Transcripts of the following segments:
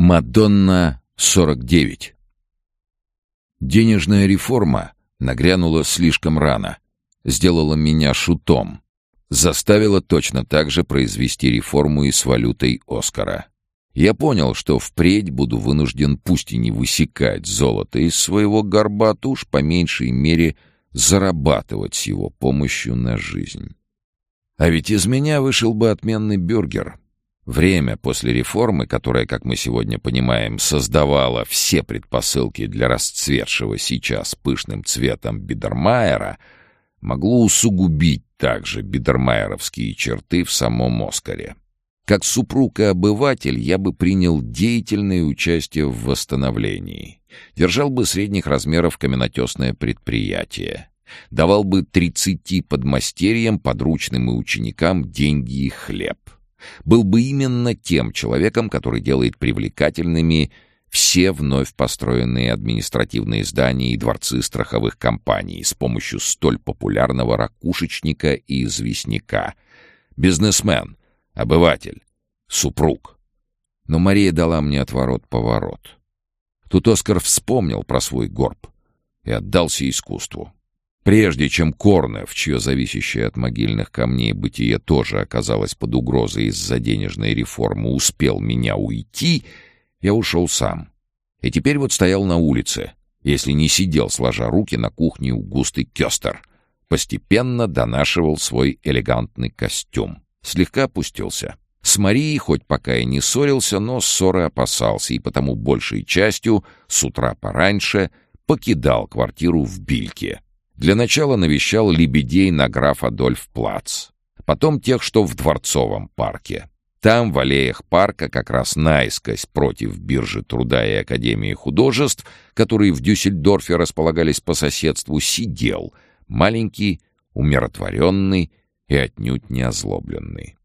Мадонна 49 Денежная реформа нагрянула слишком рано, сделала меня шутом, заставила точно так же произвести реформу и с валютой Оскара. Я понял, что впредь буду вынужден пусть и не высекать золото из своего горба, то уж по меньшей мере зарабатывать с его помощью на жизнь. А ведь из меня вышел бы отменный бюргер. Время после реформы, которая, как мы сегодня понимаем, создавала все предпосылки для расцветшего сейчас пышным цветом Бидермайера, могло усугубить также бидермайеровские черты в самом Оскаре. Как супруг и обыватель я бы принял деятельное участие в восстановлении, держал бы средних размеров каменотесное предприятие, давал бы тридцати подмастерьям, подручным и ученикам деньги и хлеб — был бы именно тем человеком, который делает привлекательными все вновь построенные административные здания и дворцы страховых компаний с помощью столь популярного ракушечника и известняка. Бизнесмен, обыватель, супруг. Но Мария дала мне отворот-поворот. Тут Оскар вспомнил про свой горб и отдался искусству. Прежде чем Корнев, чье зависящее от могильных камней бытие тоже оказалось под угрозой из-за денежной реформы, успел меня уйти, я ушел сам. И теперь вот стоял на улице, если не сидел, сложа руки на кухне у густый кёстер. Постепенно донашивал свой элегантный костюм. Слегка опустился. С Марией хоть пока и не ссорился, но ссоры опасался, и потому большей частью, с утра пораньше, покидал квартиру в Бильке. Для начала навещал лебедей на граф Адольф Плац. Потом тех, что в Дворцовом парке. Там, в аллеях парка, как раз наискось против биржи труда и Академии художеств, которые в Дюссельдорфе располагались по соседству, сидел маленький, умиротворенный и отнюдь не озлобленный.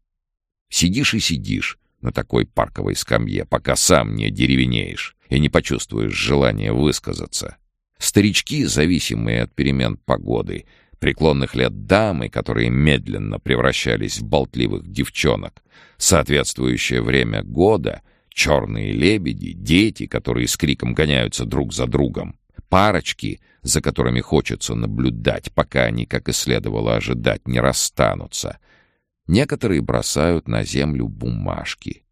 Сидишь и сидишь на такой парковой скамье, пока сам не деревенеешь и не почувствуешь желания высказаться. Старички, зависимые от перемен погоды, преклонных лет дамы, которые медленно превращались в болтливых девчонок, соответствующее время года, черные лебеди, дети, которые с криком гоняются друг за другом, парочки, за которыми хочется наблюдать, пока они, как и следовало ожидать, не расстанутся. Некоторые бросают на землю бумажки.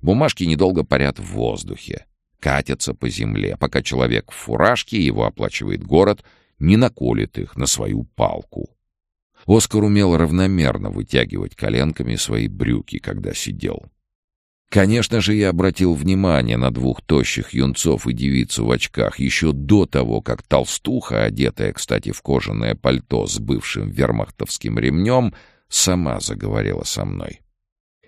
Бумажки недолго парят в воздухе катятся по земле, пока человек в фуражке, его оплачивает город, не наколет их на свою палку. Оскар умел равномерно вытягивать коленками свои брюки, когда сидел. Конечно же, я обратил внимание на двух тощих юнцов и девицу в очках еще до того, как толстуха, одетая, кстати, в кожаное пальто с бывшим вермахтовским ремнем, сама заговорила со мной.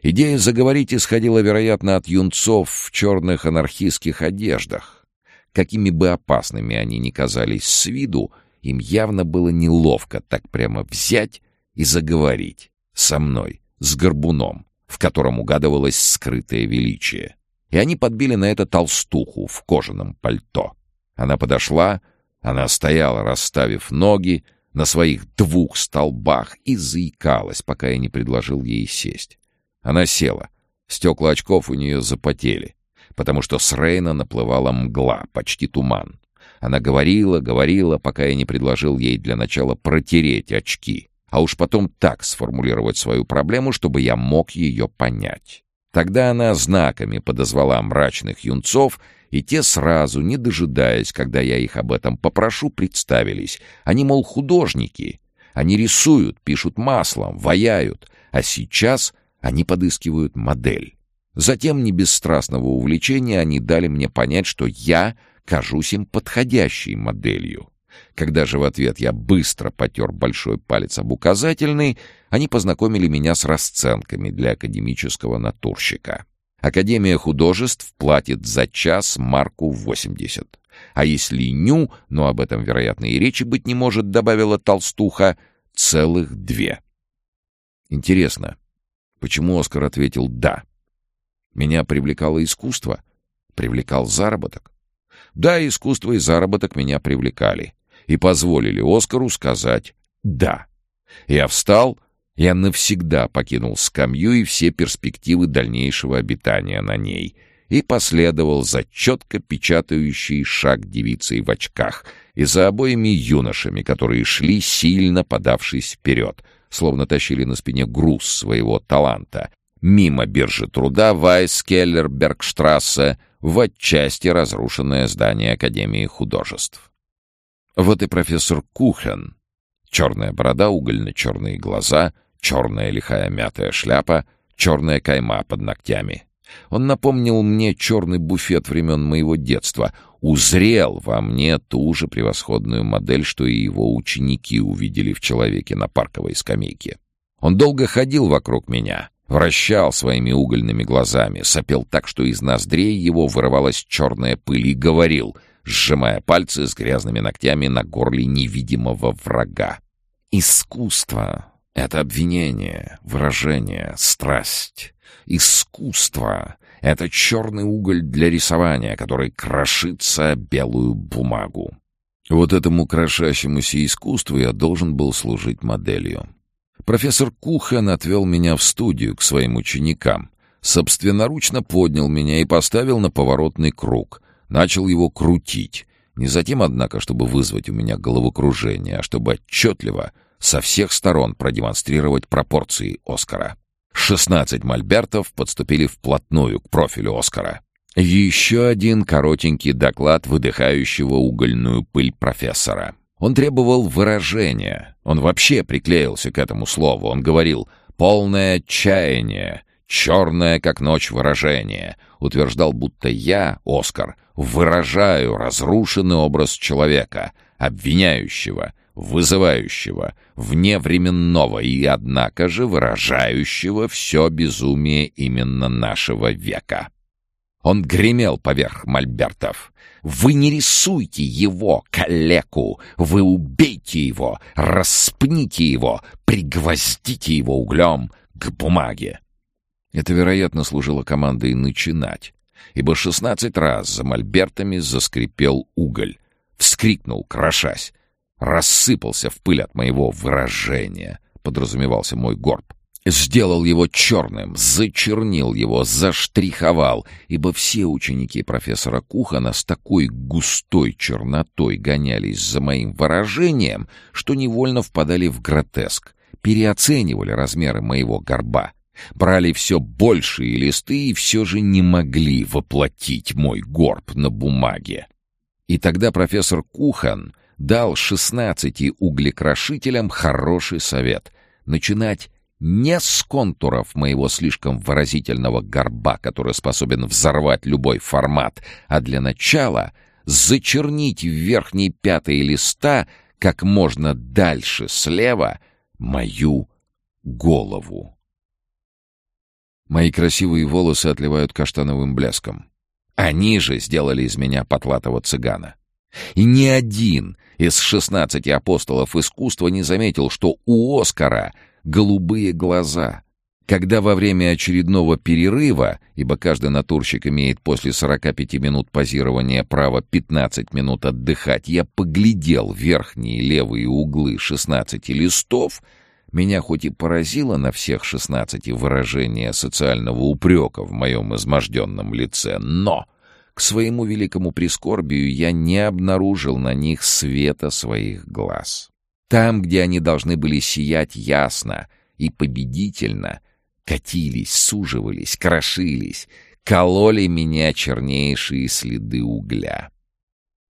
Идея заговорить исходила, вероятно, от юнцов в черных анархистских одеждах. Какими бы опасными они ни казались с виду, им явно было неловко так прямо взять и заговорить со мной, с горбуном, в котором угадывалось скрытое величие. И они подбили на это толстуху в кожаном пальто. Она подошла, она стояла, расставив ноги, на своих двух столбах и заикалась, пока я не предложил ей сесть. Она села. Стекла очков у нее запотели, потому что с Рейна наплывала мгла, почти туман. Она говорила, говорила, пока я не предложил ей для начала протереть очки, а уж потом так сформулировать свою проблему, чтобы я мог ее понять. Тогда она знаками подозвала мрачных юнцов, и те сразу, не дожидаясь, когда я их об этом попрошу, представились. Они, мол, художники. Они рисуют, пишут маслом, ваяют, а сейчас они подыскивают модель. Затем, не без страстного увлечения, они дали мне понять, что я кажусь им подходящей моделью. Когда же в ответ я быстро потер большой палец об указательный, они познакомили меня с расценками для академического натурщика. Академия художеств платит за час марку 80. А если ню, но об этом, вероятно, и речи быть не может, добавила толстуха, целых две. Интересно, Почему Оскар ответил «да»? Меня привлекало искусство, привлекал заработок. Да, искусство и заработок меня привлекали и позволили Оскару сказать «да». Я встал, я навсегда покинул скамью и все перспективы дальнейшего обитания на ней и последовал за четко печатающий шаг девицей в очках и за обоими юношами, которые шли, сильно подавшись вперед, словно тащили на спине груз своего таланта, мимо биржи труда Вайскеллер-Бергштрассе в отчасти разрушенное здание Академии художеств. Вот и профессор Кухен. Черная борода, угольно-черные глаза, черная лихая мятая шляпа, черная кайма под ногтями. Он напомнил мне черный буфет времен моего детства, узрел во мне ту же превосходную модель, что и его ученики увидели в человеке на парковой скамейке. Он долго ходил вокруг меня, вращал своими угольными глазами, сопел так, что из ноздрей его вырывалась черная пыль и говорил, сжимая пальцы с грязными ногтями на горле невидимого врага. «Искусство — это обвинение, выражение, страсть». Искусство — это черный уголь для рисования, который крошится белую бумагу. Вот этому крошащемуся искусству я должен был служить моделью. Профессор Кухан отвел меня в студию к своим ученикам, собственноручно поднял меня и поставил на поворотный круг, начал его крутить, не затем, однако, чтобы вызвать у меня головокружение, а чтобы отчетливо со всех сторон продемонстрировать пропорции Оскара. Шестнадцать мольбертов подступили вплотную к профилю Оскара. Еще один коротенький доклад выдыхающего угольную пыль профессора. Он требовал выражения. Он вообще приклеился к этому слову. Он говорил «полное отчаяние», «черное, как ночь выражение». Утверждал, будто я, Оскар, выражаю разрушенный образ человека, обвиняющего — вызывающего, вневременного и, однако же, выражающего все безумие именно нашего века. Он гремел поверх мольбертов. «Вы не рисуйте его, калеку! Вы убейте его, распните его, пригвоздите его углем к бумаге!» Это, вероятно, служило командой «начинать», ибо шестнадцать раз за мольбертами заскрипел уголь, вскрикнул, крошась, рассыпался в пыль от моего выражения, подразумевался мой горб. Сделал его черным, зачернил его, заштриховал, ибо все ученики профессора Кухана с такой густой чернотой гонялись за моим выражением, что невольно впадали в гротеск, переоценивали размеры моего горба, брали все большие листы и все же не могли воплотить мой горб на бумаге. И тогда профессор Кухан дал шестнадцати углекрошителям хороший совет — начинать не с контуров моего слишком выразительного горба, который способен взорвать любой формат, а для начала зачернить в верхней пятой листа как можно дальше слева мою голову. Мои красивые волосы отливают каштановым блеском. Они же сделали из меня потлатого цыгана. И ни один из шестнадцати апостолов искусства не заметил, что у Оскара голубые глаза. Когда во время очередного перерыва, ибо каждый натурщик имеет после 45 минут позирования право 15 минут отдыхать, я поглядел верхние левые углы 16 листов, меня хоть и поразило на всех 16 выражение социального упрека в моем изможденном лице, но к своему великому прискорбию я не обнаружил на них света своих глаз. Там, где они должны были сиять ясно и победительно, катились, суживались, крошились, кололи меня чернейшие следы угля.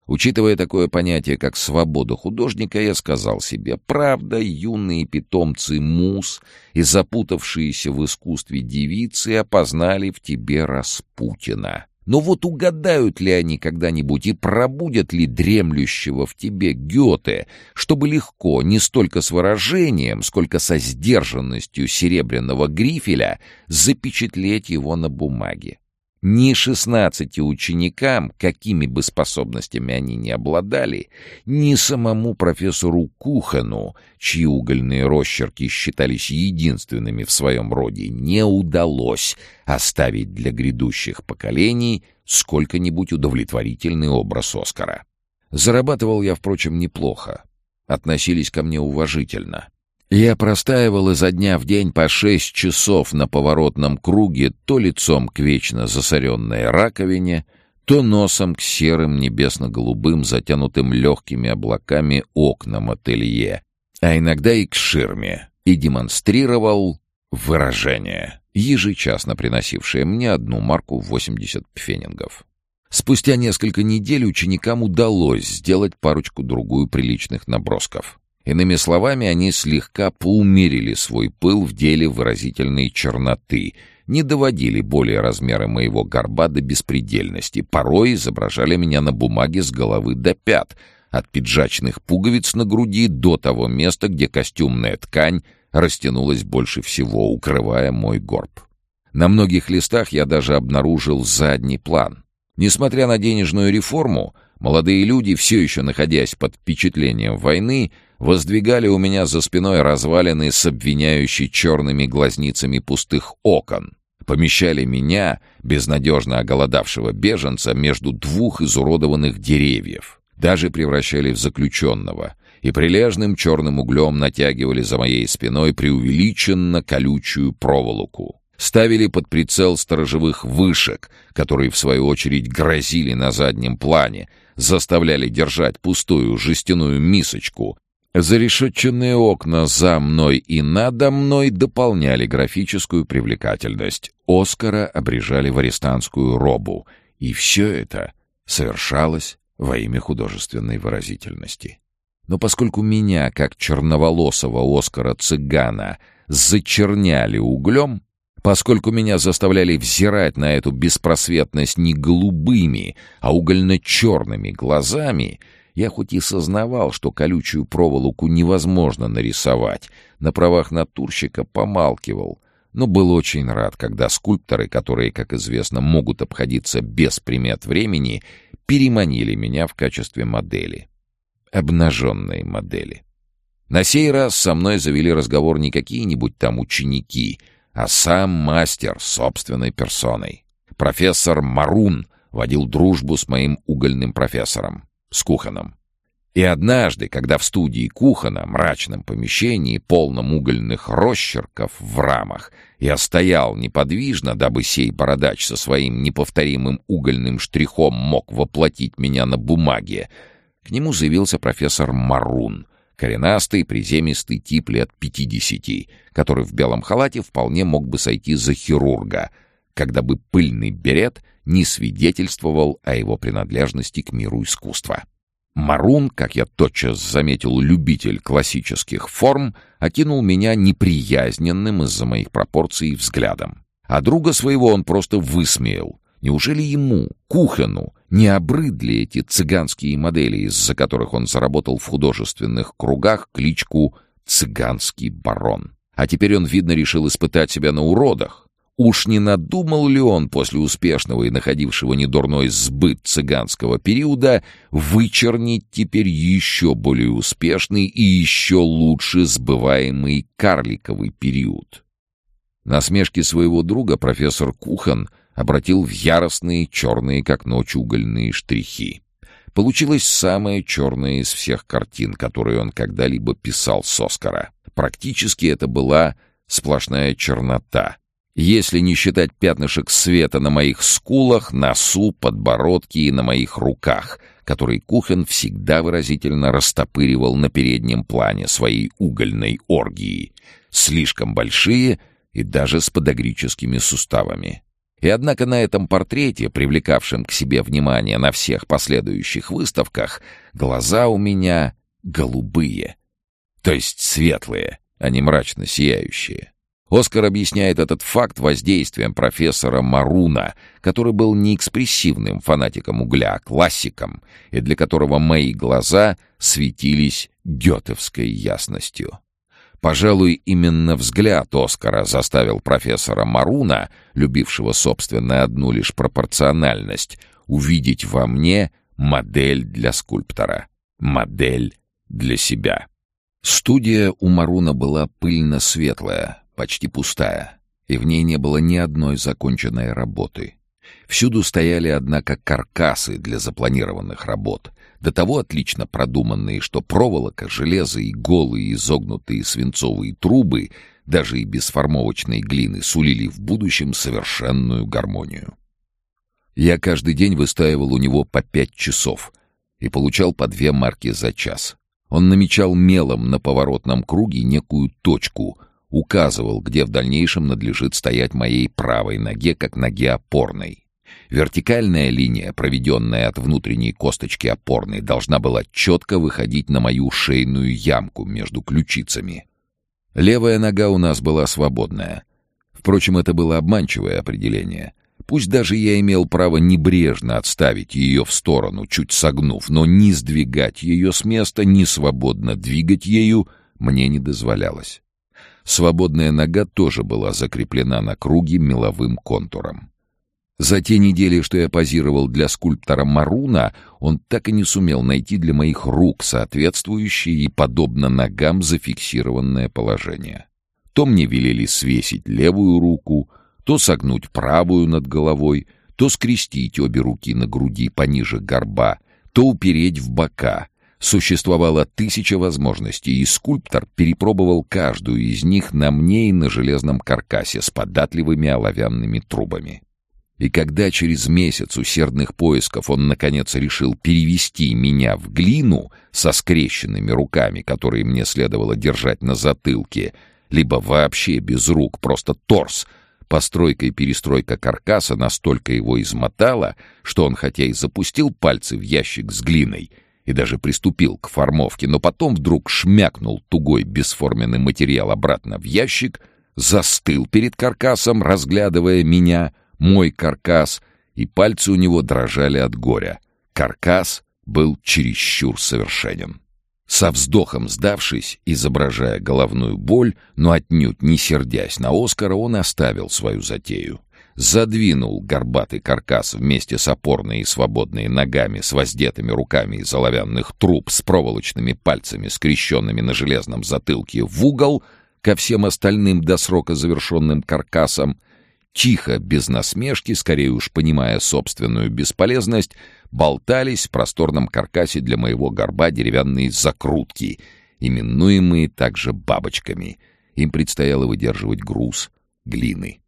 Учитывая такое понятие, как свобода художника, я сказал себе, правда, юные питомцы мус и запутавшиеся в искусстве девицы опознали в тебе Распутина. Но вот угадают ли они когда-нибудь и пробудят ли дремлющего в тебе Гёте, чтобы легко, не столько с выражением, сколько со сдержанностью серебряного грифеля, запечатлеть его на бумаге? Ни шестнадцати ученикам, какими бы способностями они ни обладали, ни самому профессору Кухану, чьи угольные росчерки считались единственными в своем роде, не удалось оставить для грядущих поколений сколько-нибудь удовлетворительный образ Оскара. Зарабатывал я, впрочем, неплохо. Относились ко мне уважительно. Я простаивал изо дня в день по шесть часов на поворотном круге, то лицом к вечно засоренной раковине, то носом к серым небесно-голубым, затянутым легкими облаками окнам ателье, а иногда и к ширме, и демонстрировал выражение, ежечасно приносившее мне одну марку в 80 пфенингов. Спустя несколько недель ученикам удалось сделать парочку-другую приличных набросков. Иными словами, они слегка поумерили свой пыл в деле выразительной черноты, не доводили более размеры моего горба до беспредельности, порой изображали меня на бумаге с головы до пят, от пиджачных пуговиц на груди до того места, где костюмная ткань растянулась больше всего, укрывая мой горб. На многих листах я даже обнаружил задний план. Несмотря на денежную реформу, молодые люди, все еще находясь под впечатлением войны, воздвигали у меня за спиной развалины с обвиняющей черными глазницами пустых окон, помещали меня, безнадежно оголодавшего беженца, между двух изуродованных деревьев, даже превращали в заключенного. И прилежным черным углем натягивали за моей спиной преувеличенно колючую проволоку. Ставили под прицел сторожевых вышек, которые, в свою очередь, грозили на заднем плане, заставляли держать пустую жестяную мисочку. Зарешетченные окна за мной и надо мной дополняли графическую привлекательность. Оскара обрежали в арестантскую робу. И все это совершалось во имя художественной выразительности. Но поскольку меня, как черноволосого Оскара-цыгана, зачерняли углем, поскольку меня заставляли взирать на эту беспросветность не голубыми, а угольно-черными глазами, я хоть и сознавал, что колючую проволоку невозможно нарисовать, на правах натурщика помалкивал, но был очень рад, когда скульпторы, которые, как известно, могут обходиться без примет времени, переманили меня в качестве модели. Обнаженной модели. На сей раз со мной завели разговор не какие-нибудь там ученики — а сам мастер собственной персоной. Профессор Марун водил дружбу с моим угольным профессором, с Куханом. И однажды, когда в студии Кухана, мрачном помещении, полном угольных росчерков в рамах, я стоял неподвижно, дабы сей бородач со своим неповторимым угольным штрихом мог воплотить меня на бумаге, к нему заявился профессор Марун — Коренастый, приземистый тип лет пятидесяти, который в белом халате вполне мог бы сойти за хирурга, когда бы пыльный берет не свидетельствовал о его принадлежности к миру искусства. Марун, как я тотчас заметил, любитель классических форм, окинул меня неприязненным из-за моих пропорций взглядом. А друга своего он просто высмеял, Неужели ему, Кухену, не обрыдли эти цыганские модели, из-за которых он заработал в художественных кругах кличку «цыганский барон»? А теперь он, видно, решил испытать себя на уродах. Уж не надумал ли он после успешного и находившего недурной сбыт цыганского периода вычернить теперь еще более успешный и еще лучше сбываемый карликовый период? Насмешки своего друга профессор Кухан — обратил в яростные черные, как ночь, угольные штрихи. Получилась самая черная из всех картин, которые он когда-либо писал с Оскара. Практически это была сплошная чернота. Если не считать пятнышек света на моих скулах, носу, подбородке и на моих руках, который Кухен всегда выразительно растопыривал на переднем плане своей угольной оргии. Слишком большие и даже с подогрическими суставами. И однако на этом портрете, привлекавшем к себе внимание на всех последующих выставках, глаза у меня голубые, то есть светлые, а не мрачно сияющие. Оскар объясняет этот факт воздействием профессора Маруна, который был не экспрессивным фанатиком угля, а классиком, и для которого мои глаза светились гетовской ясностью. Пожалуй, именно взгляд Оскара заставил профессора Маруна, любившего, собственно, одну лишь пропорциональность, увидеть во мне модель для скульптора, модель для себя. Студия у Маруна была пыльно-светлая, почти пустая, и в ней не было ни одной законченной работы. Всюду стояли, однако, каркасы для запланированных работ, до того отлично продуманные, что проволока, железо и голые изогнутые свинцовые трубы, даже и без формовочной глины, сулили в будущем совершенную гармонию. Я каждый день выстаивал у него по пять часов и получал по две марки за час. Он намечал мелом на поворотном круге некую точку, указывал, где в дальнейшем надлежит стоять моей правой ноге, как ноге опорной. Вертикальная линия, проведенная от внутренней косточки опорной, должна была четко выходить на мою шейную ямку между ключицами. Левая нога у нас была свободная. Впрочем, это было обманчивое определение — Пусть даже я имел право небрежно отставить ее в сторону, чуть согнув, но ни сдвигать ее с места, ни свободно двигать ею мне не дозволялось. Свободная нога тоже была закреплена на круге меловым контуром. За те недели, что я позировал для скульптора Маруна, он так и не сумел найти для моих рук соответствующее и, подобно ногам, зафиксированное положение. То мне велели свесить левую руку — то согнуть правую над головой, то скрестить обе руки на груди пониже горба, то упереть в бока. Существовало тысяча возможностей, и скульптор перепробовал каждую из них на мне и на железном каркасе с податливыми оловянными трубами. И когда через месяц усердных поисков он, наконец, решил перевести меня в глину со скрещенными руками, которые мне следовало держать на затылке, либо вообще без рук, просто торс — Постройка и перестройка каркаса настолько его измотала, что он хотя и запустил пальцы в ящик с глиной и даже приступил к формовке, но потом вдруг шмякнул тугой бесформенный материал обратно в ящик, застыл перед каркасом, разглядывая меня, мой каркас, и пальцы у него дрожали от горя. Каркас был чересчур совершенен. Со вздохом сдавшись, изображая головную боль, но отнюдь не сердясь на Оскара, он оставил свою затею. Задвинул горбатый каркас вместе с опорной и свободной ногами, с воздетыми руками из оловянных труб, с проволочными пальцами, скрещенными на железном затылке, в угол ко всем остальным до срока завершенным каркасам, тихо, без насмешки, скорее уж понимая собственную бесполезность, болтались в просторном каркасе для моего горба деревянные закрутки, именуемые также бабочками. Им предстояло выдерживать груз глины.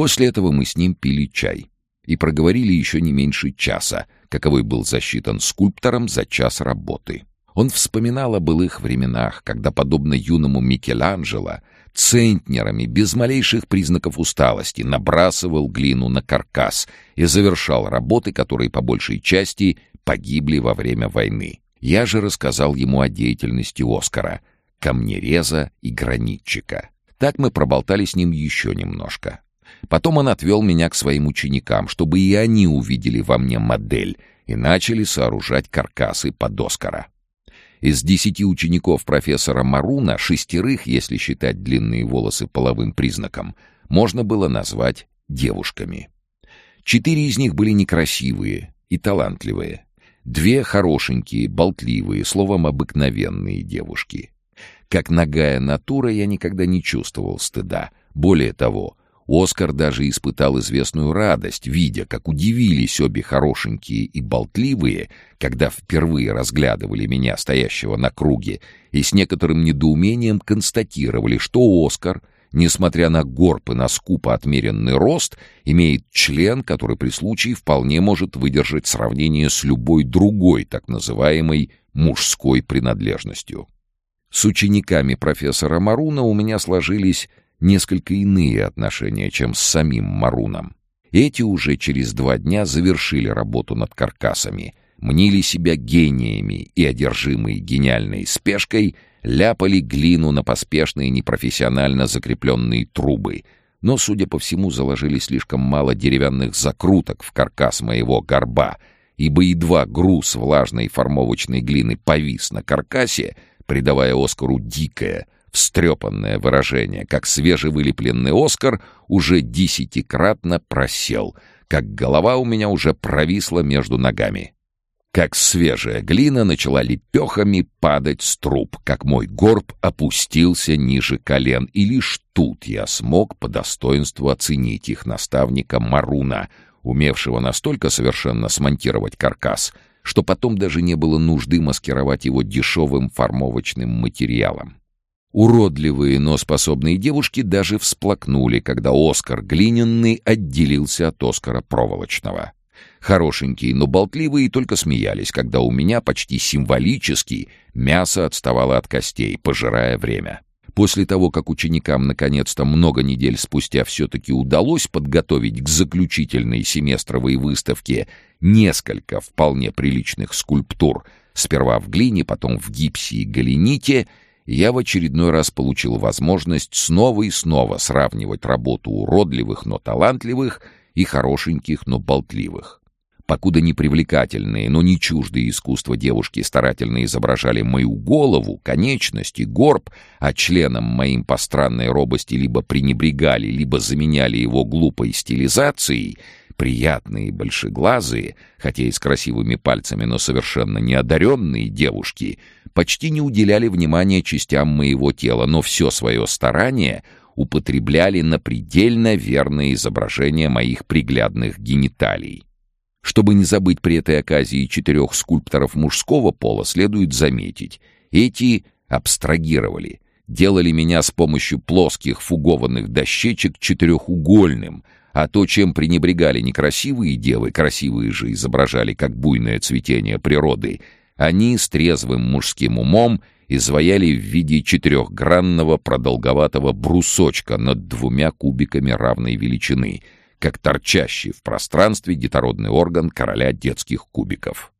После этого мы с ним пили чай и проговорили еще не меньше часа, каковой был засчитан скульптором за час работы. Он вспоминал о былых временах, когда, подобно юному Микеланджело, центнерами, без малейших признаков усталости, набрасывал глину на каркас и завершал работы, которые по большей части погибли во время войны. Я же рассказал ему о деятельности Оскара, камнереза и гранитчика. Так мы проболтали с ним еще немножко. Потом он отвел меня к своим ученикам, чтобы и они увидели во мне модель и начали сооружать каркасы под Оскара. Из десяти учеников профессора Маруна шестерых, если считать длинные волосы половым признаком, можно было назвать девушками. Четыре из них были некрасивые и талантливые. Две хорошенькие, болтливые, словом, обыкновенные девушки. Как нагая натура я никогда не чувствовал стыда. Более того, Оскар даже испытал известную радость, видя, как удивились обе хорошенькие и болтливые, когда впервые разглядывали меня, стоящего на круге, и с некоторым недоумением констатировали, что Оскар, несмотря на горб и на скупо отмеренный рост, имеет член, который при случае вполне может выдержать сравнение с любой другой так называемой мужской принадлежностью. С учениками профессора Маруна у меня сложились несколько иные отношения, чем с самим Маруном. Эти уже через два дня завершили работу над каркасами, мнили себя гениями и, одержимые гениальной спешкой, ляпали глину на поспешные непрофессионально закрепленные трубы, но, судя по всему, заложили слишком мало деревянных закруток в каркас моего горба, ибо едва груз влажной формовочной глины повис на каркасе, придавая Оскару дикое — встрепанное выражение, как свежевылепленный Оскар уже десятикратно просел, как голова у меня уже провисла между ногами. Как свежая глина начала лепехами падать с труб, как мой горб опустился ниже колен, и лишь тут я смог по достоинству оценить их наставника Маруна, умевшего настолько совершенно смонтировать каркас, что потом даже не было нужды маскировать его дешевым формовочным материалом. Уродливые, но способные девушки даже всплакнули, когда Оскар Глиняный отделился от Оскара Проволочного. Хорошенькие, но болтливые только смеялись, когда у меня почти символически мясо отставало от костей, пожирая время. После того, как ученикам наконец-то много недель спустя все-таки удалось подготовить к заключительной семестровой выставке несколько вполне приличных скульптур, сперва в глине, потом в гипсе и галените — я в очередной раз получил возможность снова и снова сравнивать работу уродливых, но талантливых и хорошеньких, но болтливых. Покуда непривлекательные, но не чуждые искусства девушки старательно изображали мою голову, конечности, горб, а членом моим по странной робости либо пренебрегали, либо заменяли его глупой стилизацией — приятные, большеглазые, хотя и с красивыми пальцами, но совершенно неодаренные девушки, почти не уделяли внимания частям моего тела, но все свое старание употребляли на предельно верное изображение моих приглядных гениталий. Чтобы не забыть при этой оказии четырех скульпторов мужского пола, следует заметить, эти абстрагировали, делали меня с помощью плоских фугованных дощечек четырехугольным — а то, чем пренебрегали некрасивые девы, красивые же изображали как буйное цветение природы, они с трезвым мужским умом изваяли в виде четырехгранного продолговатого брусочка над двумя кубиками равной величины, как торчащий в пространстве детородный орган короля детских кубиков.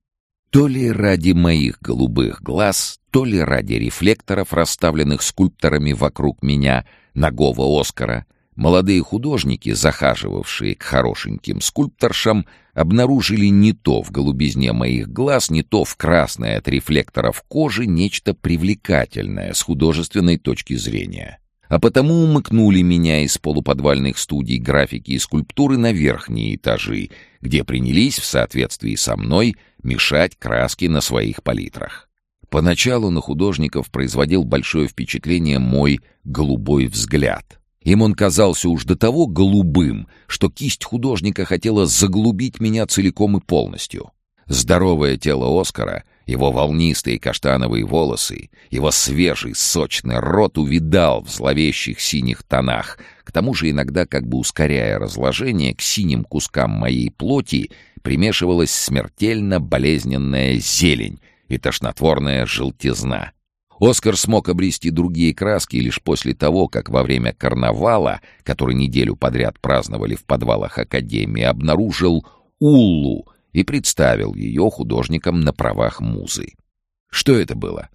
То ли ради моих голубых глаз, то ли ради рефлекторов, расставленных скульпторами вокруг меня, нагого Оскара — Молодые художники, захаживавшие к хорошеньким скульпторшам, обнаружили не то в голубизне моих глаз, не то в красной от рефлекторов кожи нечто привлекательное с художественной точки зрения. А потому умыкнули меня из полуподвальных студий графики и скульптуры на верхние этажи, где принялись, в соответствии со мной, мешать краски на своих палитрах. Поначалу на художников производил большое впечатление мой голубой взгляд — им он казался уж до того голубым, что кисть художника хотела заглубить меня целиком и полностью. Здоровое тело Оскара, его волнистые каштановые волосы, его свежий сочный рот увидал в зловещих синих тонах, к тому же иногда, как бы ускоряя разложение, к синим кускам моей плоти примешивалась смертельно болезненная зелень и тошнотворная желтизна. Оскар смог обрести другие краски лишь после того, как во время карнавала, который неделю подряд праздновали в подвалах Академии, обнаружил Уллу и представил ее художникам на правах музы. Что это было?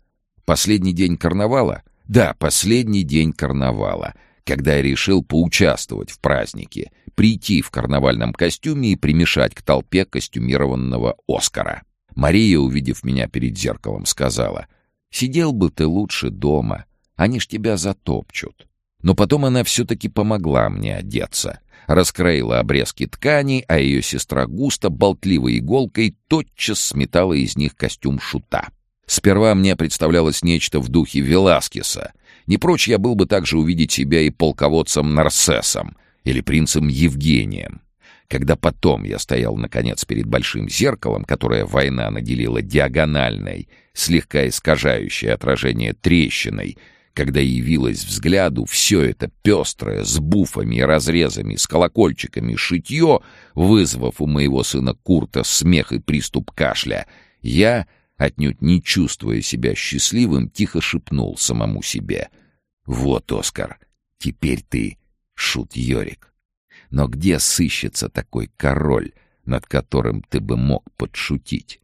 Последний день карнавала? Да, последний день карнавала, когда я решил поучаствовать в празднике, прийти в карнавальном костюме и примешать к толпе костюмированного Оскара. Мария, увидев меня перед зеркалом, сказала — Сидел бы ты лучше дома, они ж тебя затопчут. Но потом она все-таки помогла мне одеться. Раскроила обрезки ткани, а ее сестра Густа болтливой иголкой тотчас сметала из них костюм шута. Сперва мне представлялось нечто в духе Веласкеса. Не прочь я был бы также увидеть себя и полководцем Нарсесом или принцем Евгением. Когда потом я стоял, наконец, перед большим зеркалом, которое война наделила диагональной, слегка искажающей отражение трещиной, когда явилось взгляду все это пестрое, с буфами и разрезами, с колокольчиками шитье, вызвав у моего сына Курта смех и приступ кашля, я, отнюдь не чувствуя себя счастливым, тихо шепнул самому себе. «Вот, Оскар, теперь ты шут Йорик». Но где сыщется такой король, над которым ты бы мог подшутить?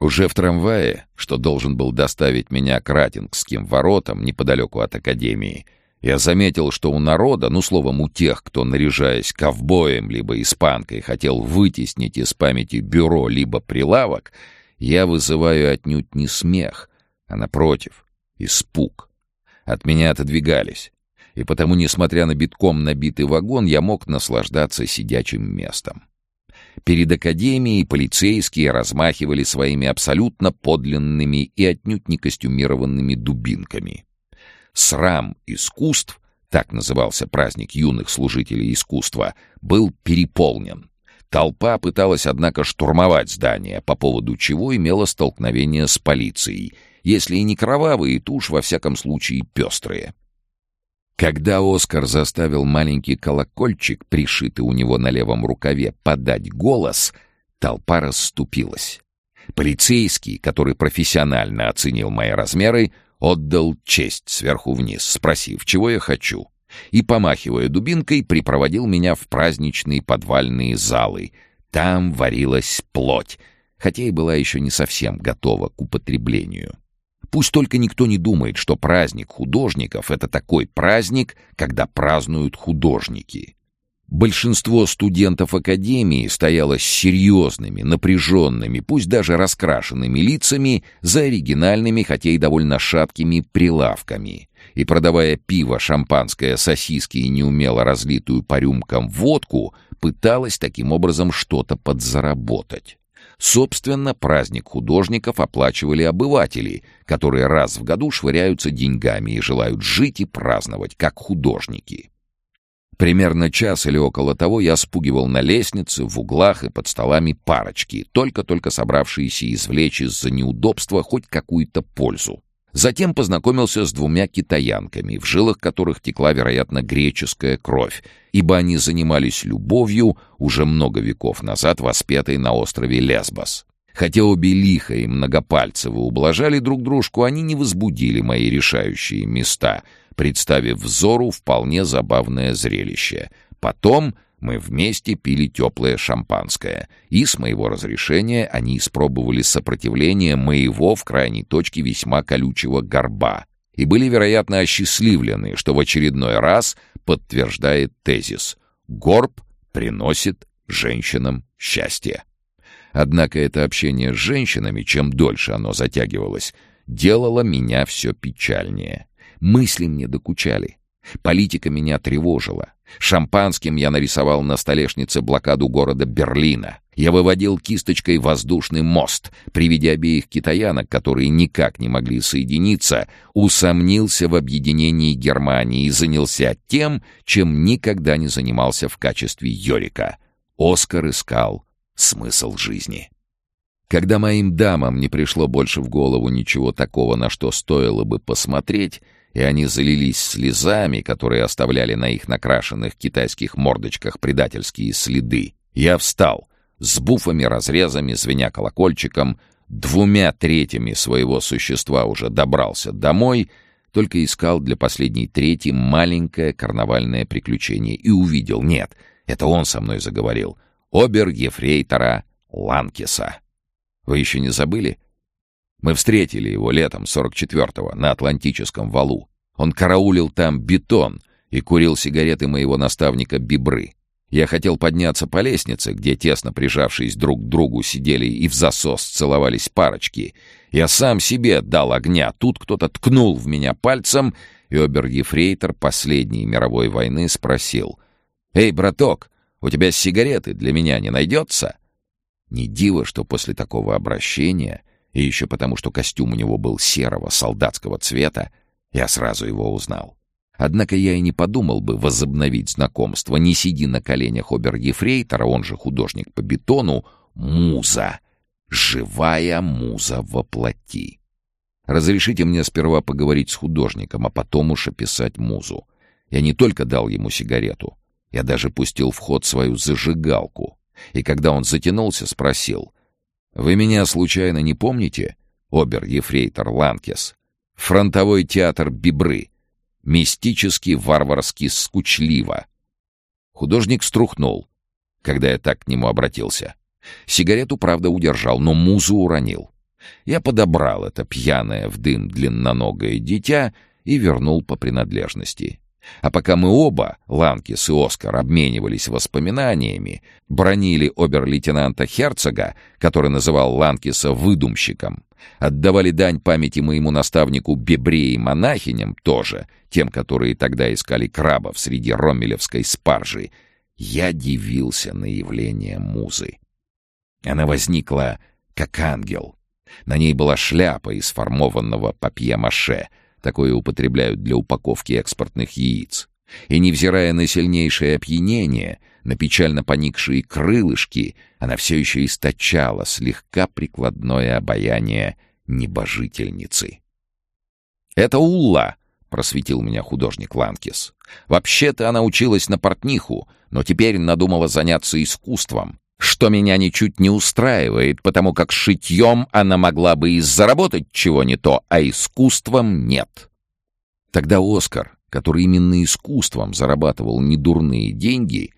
Уже в трамвае, что должен был доставить меня к Ратингским воротам неподалеку от Академии, я заметил, что у народа, ну, словом, у тех, кто, наряжаясь ковбоем либо испанкой, хотел вытеснить из памяти бюро либо прилавок, я вызываю отнюдь не смех, а, напротив, испуг. От меня отодвигались и потому, несмотря на битком набитый вагон, я мог наслаждаться сидячим местом. Перед академией полицейские размахивали своими абсолютно подлинными и отнюдь не костюмированными дубинками. Срам искусств, так назывался праздник юных служителей искусства, был переполнен. Толпа пыталась, однако, штурмовать здание, по поводу чего имела столкновение с полицией, если и не кровавые, то уж во всяком случае пестрые. Когда Оскар заставил маленький колокольчик, пришитый у него на левом рукаве, подать голос, толпа расступилась. Полицейский, который профессионально оценил мои размеры, отдал честь сверху вниз, спросив, чего я хочу, и, помахивая дубинкой, припроводил меня в праздничные подвальные залы. Там варилась плоть, хотя и была еще не совсем готова к употреблению. Пусть только никто не думает, что праздник художников — это такой праздник, когда празднуют художники. Большинство студентов Академии стояло с серьезными, напряженными, пусть даже раскрашенными лицами за оригинальными, хотя и довольно шаткими прилавками. И, продавая пиво, шампанское, сосиски и неумело разлитую по рюмкам водку, пыталась таким образом что-то подзаработать. Собственно, праздник художников оплачивали обыватели, которые раз в году швыряются деньгами и желают жить и праздновать, как художники. Примерно час или около того я спугивал на лестнице, в углах и под столами парочки, только-только собравшиеся извлечь из-за неудобства хоть какую-то пользу. Затем познакомился с двумя китаянками, в жилах которых текла, вероятно, греческая кровь, ибо они занимались любовью уже много веков назад, воспетой на острове Лесбос. Хотя обе лихо и многопальцево ублажали друг дружку, они не возбудили мои решающие места — представив взору вполне забавное зрелище. Потом мы вместе пили теплое шампанское, и с моего разрешения они испробовали сопротивление моего в крайней точке весьма колючего горба и были, вероятно, осчастливлены, что в очередной раз подтверждает тезис «Горб приносит женщинам счастье». Однако это общение с женщинами, чем дольше оно затягивалось, делало меня все печальнее. Мысли мне докучали. Политика меня тревожила. Шампанским я нарисовал на столешнице блокаду города Берлина. Я выводил кисточкой воздушный мост. При виде обеих китаянок, которые никак не могли соединиться, усомнился в объединении Германии и занялся тем, чем никогда не занимался в качестве Йорика. Оскар искал смысл жизни. Когда моим дамам не пришло больше в голову ничего такого, на что стоило бы посмотреть, и они залились слезами, которые оставляли на их накрашенных китайских мордочках предательские следы. Я встал, с буфами-разрезами, звеня колокольчиком, двумя третьими своего существа уже добрался домой, только искал для последней трети маленькое карнавальное приключение и увидел, нет, это он со мной заговорил, обер-ефрейтора Ланкиса. Вы еще не забыли? Мы встретили его летом 44-го на Атлантическом валу. Он караулил там бетон и курил сигареты моего наставника Бибры. Я хотел подняться по лестнице, где, тесно прижавшись друг к другу, сидели и в засос целовались парочки. Я сам себе дал огня. Тут кто-то ткнул в меня пальцем, и обер-ефрейтор последней мировой войны спросил. «Эй, браток, у тебя сигареты для меня не найдется?» Не диво, что после такого обращения и еще потому, что костюм у него был серого солдатского цвета, я сразу его узнал. Однако я и не подумал бы возобновить знакомство. Не сиди на коленях обер-ефрейтора, он же художник по бетону, муза. Живая муза во плоти. Разрешите мне сперва поговорить с художником, а потом уж описать музу. Я не только дал ему сигарету, я даже пустил в ход свою зажигалку. И когда он затянулся, спросил, вы меня случайно не помните, обер-ефрейтор Ланкес? Фронтовой театр Бибры. Мистически, варварски, скучливо. Художник струхнул, когда я так к нему обратился. Сигарету, правда, удержал, но музу уронил. Я подобрал это пьяное в дым длинноногое дитя и вернул по принадлежности. А пока мы оба, Ланкис и Оскар, обменивались воспоминаниями, бронили обер-лейтенанта Херцога, который называл Ланкиса выдумщиком, отдавали дань памяти моему наставнику Бебре и монахиням тоже, тем, которые тогда искали крабов среди ромелевской спаржи, я дивился на явление музы. Она возникла как ангел. На ней была шляпа из формованного папье-маше — Такое употребляют для упаковки экспортных яиц. И, невзирая на сильнейшее опьянение, на печально поникшие крылышки, она все еще источала слегка прикладное обаяние небожительницы. «Это Улла!» — просветил меня художник Ланкис. «Вообще-то она училась на портниху, но теперь надумала заняться искусством, что меня ничуть не устраивает, потому как шитьем она могла бы и заработать чего не то, а искусством нет». Тогда Оскар, который именно искусством зарабатывал недурные деньги,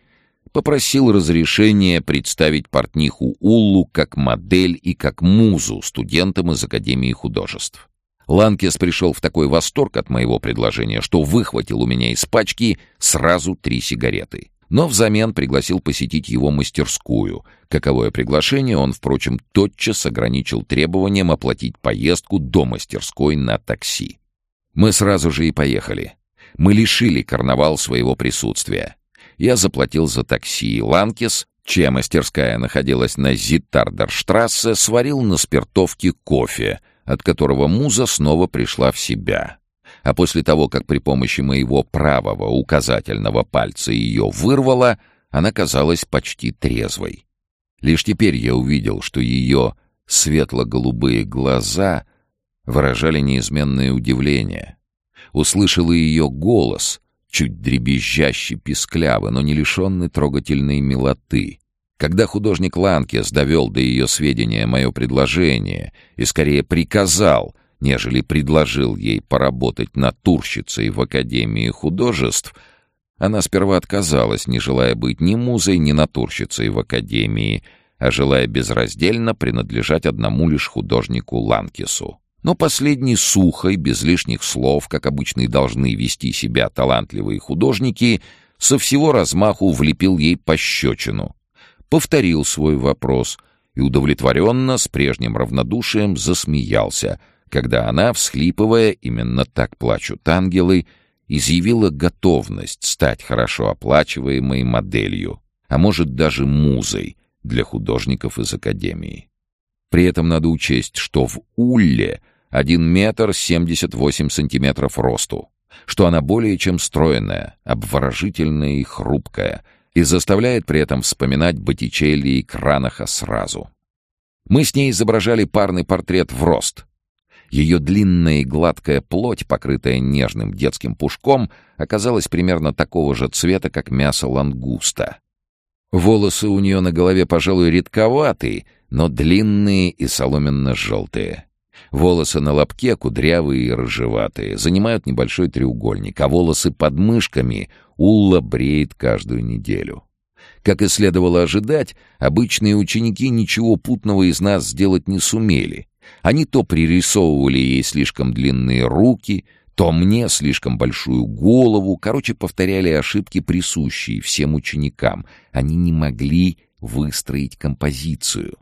попросил разрешения представить портниху Уллу как модель и как музу студентам из Академии художеств. Ланкес пришел в такой восторг от моего предложения, что выхватил у меня из пачки сразу три сигареты. Но взамен пригласил посетить его мастерскую. Каковое приглашение он, впрочем, тотчас ограничил требованием оплатить поездку до мастерской на такси. Мы сразу же и поехали. Мы лишили карнавал своего присутствия. Я заплатил за такси, Ланкес, чья мастерская находилась на Зиттардерштрассе, сварил на спиртовке кофе — от которого муза снова пришла в себя. А после того, как при помощи моего правого указательного пальца ее вырвала, она казалась почти трезвой. Лишь теперь я увидел, что ее светло-голубые глаза выражали неизменное удивление. Услышал и ее голос, чуть дребезжащий писклявый, но не лишенный трогательной милоты. Когда художник Ланкес довел до ее сведения мое предложение и скорее приказал, нежели предложил ей поработать натурщицей в Академии художеств, она сперва отказалась, не желая быть ни музой, ни натурщицей в Академии, а желая безраздельно принадлежать одному лишь художнику Ланкесу. Но последний сухо и без лишних слов, как обычно и должны вести себя талантливые художники, со всего размаху влепил ей пощечину — повторил свой вопрос и удовлетворенно, с прежним равнодушием, засмеялся, когда она, всхлипывая, именно так плачут ангелы, изъявила готовность стать хорошо оплачиваемой моделью, а может даже музой для художников из Академии. При этом надо учесть, что в Улле один метр семьдесят восемь сантиметров росту, что она более чем стройная, обворожительная и хрупкая — и заставляет при этом вспоминать Боттичелли и Кранаха сразу. Мы с ней изображали парный портрет в рост. Ее длинная и гладкая плоть, покрытая нежным детским пушком, оказалась примерно такого же цвета, как мясо лангуста. Волосы у нее на голове, пожалуй, редковатые, но длинные и соломенно-желтые. Волосы на лобке кудрявые и рыжеватые, занимают небольшой треугольник, а волосы под мышками Улла бреет каждую неделю. Как и следовало ожидать, обычные ученики ничего путного из нас сделать не сумели. Они то пририсовывали ей слишком длинные руки, то мне слишком большую голову, короче, повторяли ошибки, присущие всем ученикам. Они не могли выстроить композицию.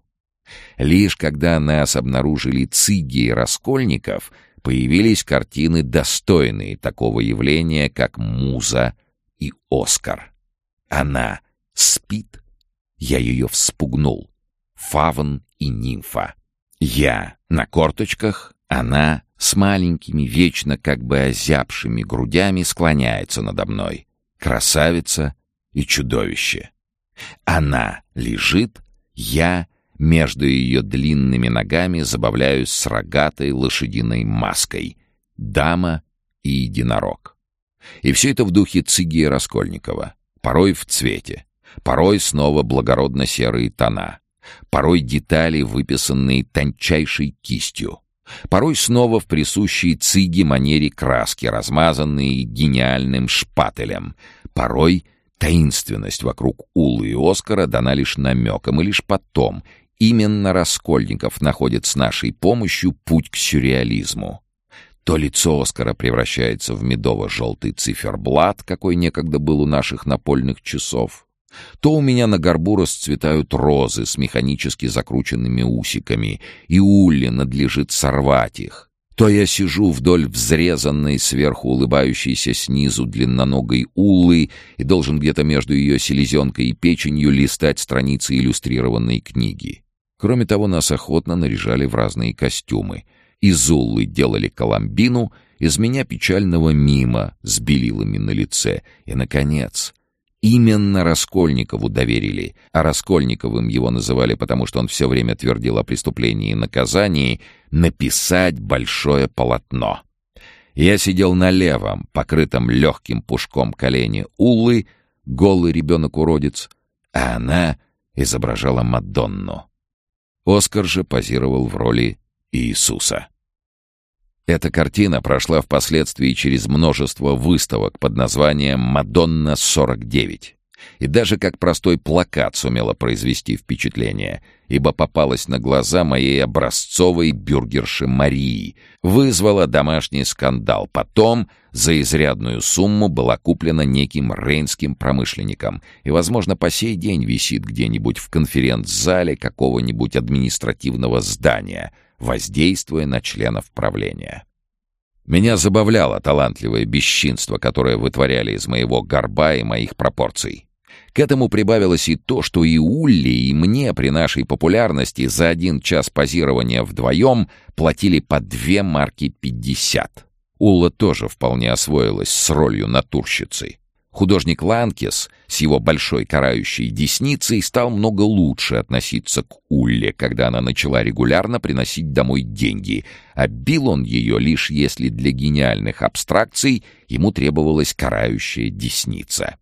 Лишь когда нас обнаружили Циги и Раскольников, появились картины, достойные такого явления, как «Муза» и Оскар. Она спит. Я ее вспугнул. Фавн и нимфа. Я на корточках, она с маленькими, вечно как бы озябшими грудями склоняется надо мной. Красавица и чудовище. Она лежит, я между ее длинными ногами забавляюсь с рогатой лошадиной маской. Дама и единорог. И все это в духе Цыги Раскольникова. Порой в цвете, порой снова благородно-серые тона, порой детали, выписанные тончайшей кистью, порой снова в присущей Цыги манере краски, размазанные гениальным шпателем, порой таинственность вокруг Улы и Оскара дана лишь намеком, и лишь потом именно Раскольников находит с нашей помощью путь к сюрреализму. То лицо Оскара превращается в медово-желтый циферблат, какой некогда был у наших напольных часов, то у меня на горбу расцветают розы с механически закрученными усиками, и Улле надлежит сорвать их. То я сижу вдоль взрезанной сверху улыбающейся снизу длинноногой Уллы и должен где-то между ее селезенкой и печенью листать страницы иллюстрированной книги. Кроме того, нас охотно наряжали в разные костюмы — из Уллы делали Коломбину, из меня печального мимо с белилами на лице. И, наконец, именно Раскольникову доверили, а Раскольниковым его называли, потому что он все время твердил о преступлении и наказании, написать большое полотно. Я сидел на левом, покрытом легким пушком колени Уллы, голый ребенок-уродец, а она изображала Мадонну. Оскар же позировал в роли Иисуса. Эта картина прошла впоследствии через множество выставок под названием «Мадонна-49» и даже как простой плакат сумела произвести впечатление, ибо попалась на глаза моей образцовой бюргерши Марии, вызвала домашний скандал. Потом за изрядную сумму была куплена неким рейнским промышленником. И, возможно, по сей день висит где-нибудь в конференц-зале какого-нибудь административного здания, воздействуя на членов правления. Меня забавляло талантливое бесчинство, которое вытворяли из моего горба и моих пропорций. К этому прибавилось и то, что и Улли, и мне при нашей популярности за один час позирования вдвоем платили по две марки пятьдесят. Улла тоже вполне освоилась с ролью натурщицы. Художник Ланкес с его большой карающей десницей стал много лучше относиться к Улле, когда она начала регулярно приносить домой деньги, а бил он ее лишь если для гениальных абстракций ему требовалась карающая десница.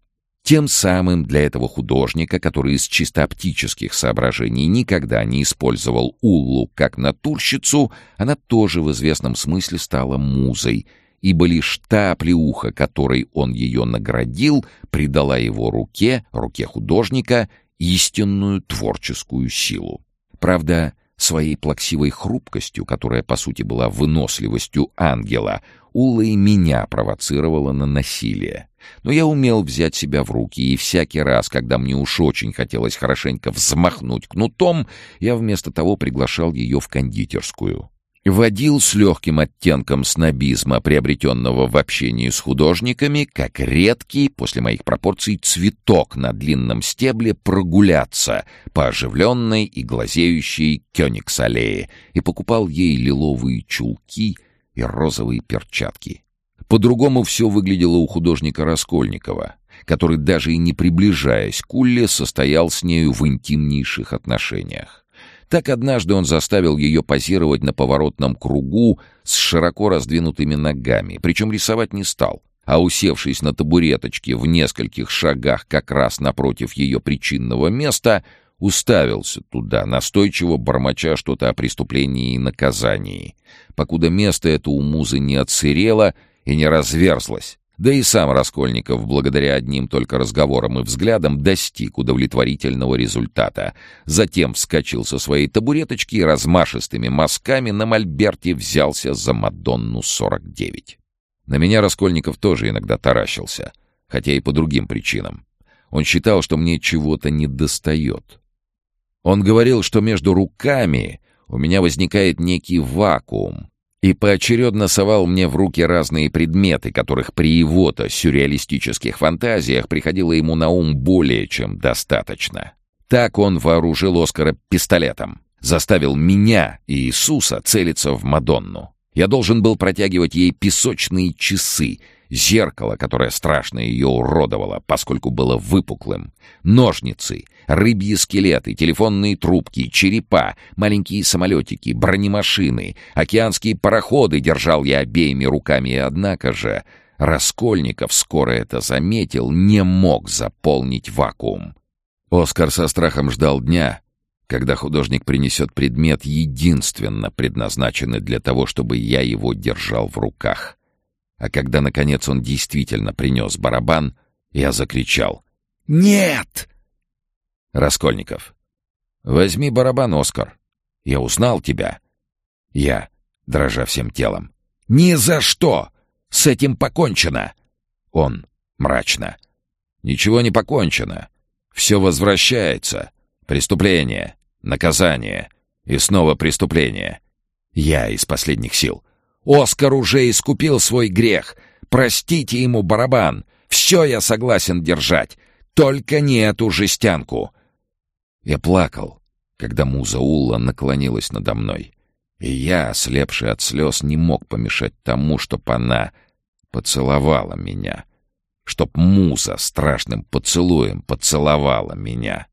Тем самым для этого художника, который из чисто оптических соображений никогда не использовал Уллу как натурщицу, она тоже в известном смысле стала музой, ибо лишь та плеуха, которой он ее наградил, придала его руке, руке художника, истинную творческую силу. Правда, своей плаксивой хрупкостью, которая по сути была выносливостью ангела, Ула и меня провоцировала на насилие. Но я умел взять себя в руки, и всякий раз, когда мне уж очень хотелось хорошенько взмахнуть кнутом, я вместо того приглашал ее в кондитерскую. Водил с легким оттенком снобизма, приобретенного в общении с художниками, как редкий, после моих пропорций, цветок на длинном стебле прогуляться по оживленной и глазеющей Кёникс-аллее и покупал ей лиловые чулки и розовые перчатки. По-другому все выглядело у художника Раскольникова, который, даже и не приближаясь к Улле, состоял с нею в интимнейших отношениях. Так однажды он заставил ее позировать на поворотном кругу с широко раздвинутыми ногами, причем рисовать не стал, а усевшись на табуреточке в нескольких шагах как раз напротив ее причинного места, уставился туда, настойчиво бормоча что-то о преступлении и наказании. Покуда место это у музы не отсырело — и не разверзлась. Да и сам Раскольников, благодаря одним только разговорам и взглядам, достиг удовлетворительного результата. Затем вскочил со своей табуреточки и размашистыми мазками на мольберте взялся за Мадонну-49. На меня Раскольников тоже иногда таращился, хотя и по другим причинам. Он считал, что мне чего-то недостает. Он говорил, что между руками у меня возникает некий вакуум, и поочередно совал мне в руки разные предметы, которых при его-то сюрреалистических фантазиях приходило ему на ум более чем достаточно. Так он вооружил Оскара пистолетом, заставил меня и Иисуса целиться в Мадонну. Я должен был протягивать ей песочные часы — зеркало, которое страшно ее уродовало, поскольку было выпуклым, ножницы, рыбьи скелеты, телефонные трубки, черепа, маленькие самолетики, бронемашины, океанские пароходы держал я обеими руками, и однако же Раскольников, скоро это заметил, не мог заполнить вакуум. Оскар со страхом ждал дня, когда художник принесет предмет, единственно предназначенный для того, чтобы я его держал в руках. А когда, наконец, он действительно принес барабан, я закричал «Нет!» Раскольников. «Возьми барабан, Оскар. Я узнал тебя». Я, дрожа всем телом. «Ни за что! С этим покончено!» Он мрачно. «Ничего не покончено. Все возвращается. Преступление, наказание и снова преступление. Я из последних сил. Оскар уже искупил свой грех. Простите ему барабан. Все я согласен держать. Только не эту жестянку. Я плакал, когда муза Улла наклонилась надо мной. И я, ослепший от слез, не мог помешать тому, чтоб она поцеловала меня. Чтоб муза страшным поцелуем поцеловала меня.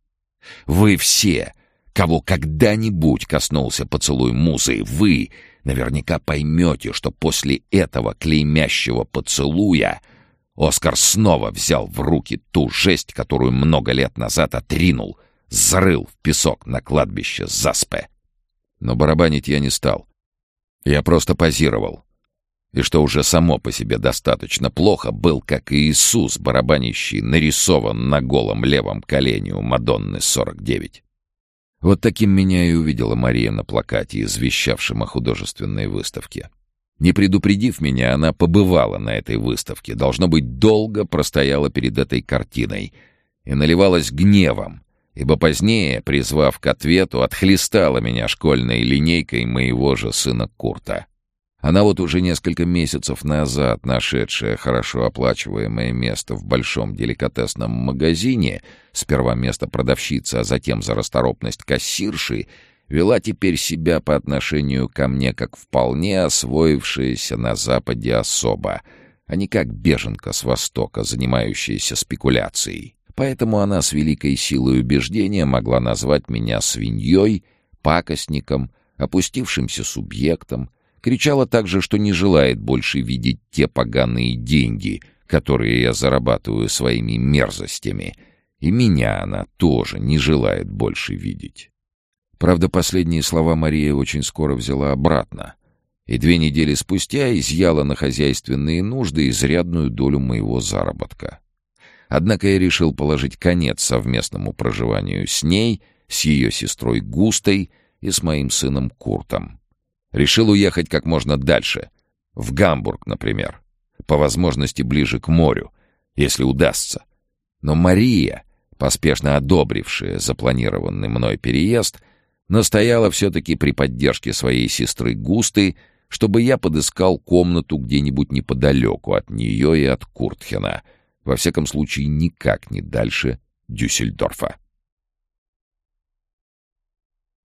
Вы все, кого когда-нибудь коснулся поцелуй музы, вы наверняка поймете, что после этого клеймящего поцелуя Оскар снова взял в руки ту жесть, которую много лет назад отринул, зарыл в песок на кладбище Заспе. Но барабанить я не стал. Я просто позировал. И что уже само по себе достаточно плохо, был, как и Иисус, барабанящий, нарисован на голом левом колене у Мадонны 49. Вот таким меня и увидела Мария на плакате, извещавшем о художественной выставке. Не предупредив меня, она побывала на этой выставке, должно быть, долго простояла перед этой картиной и наливалась гневом, ибо позднее, призвав к ответу, отхлестала меня школьной линейкой моего же сына Курта. Она вот уже несколько месяцев назад, нашедшая хорошо оплачиваемое место в большом деликатесном магазине, сперва место продавщицы, а затем за расторопность кассирши, вела теперь себя по отношению ко мне как вполне освоившаяся на Западе особа, а не как беженка с Востока, занимающаяся спекуляцией. Поэтому она с великой силой убеждения могла назвать меня свиньей, пакостником, опустившимся субъектом, кричала также, что не желает больше видеть те поганые деньги, которые я зарабатываю своими мерзостями, и меня она тоже не желает больше видеть. Правда, последние слова Мария очень скоро взяла обратно, и две недели спустя изъяла на хозяйственные нужды изрядную долю моего заработка. Однако я решил положить конец совместному проживанию с ней, с ее сестрой Густой и с моим сыном Куртом. Решил уехать как можно дальше, в Гамбург, например, по возможности ближе к морю, если удастся. Но Мария, поспешно одобрившая запланированный мной переезд, настояла все-таки при поддержке своей сестры Густы, чтобы я подыскал комнату где-нибудь неподалеку от нее и от Куртхена — во всяком случае, никак не дальше Дюссельдорфа.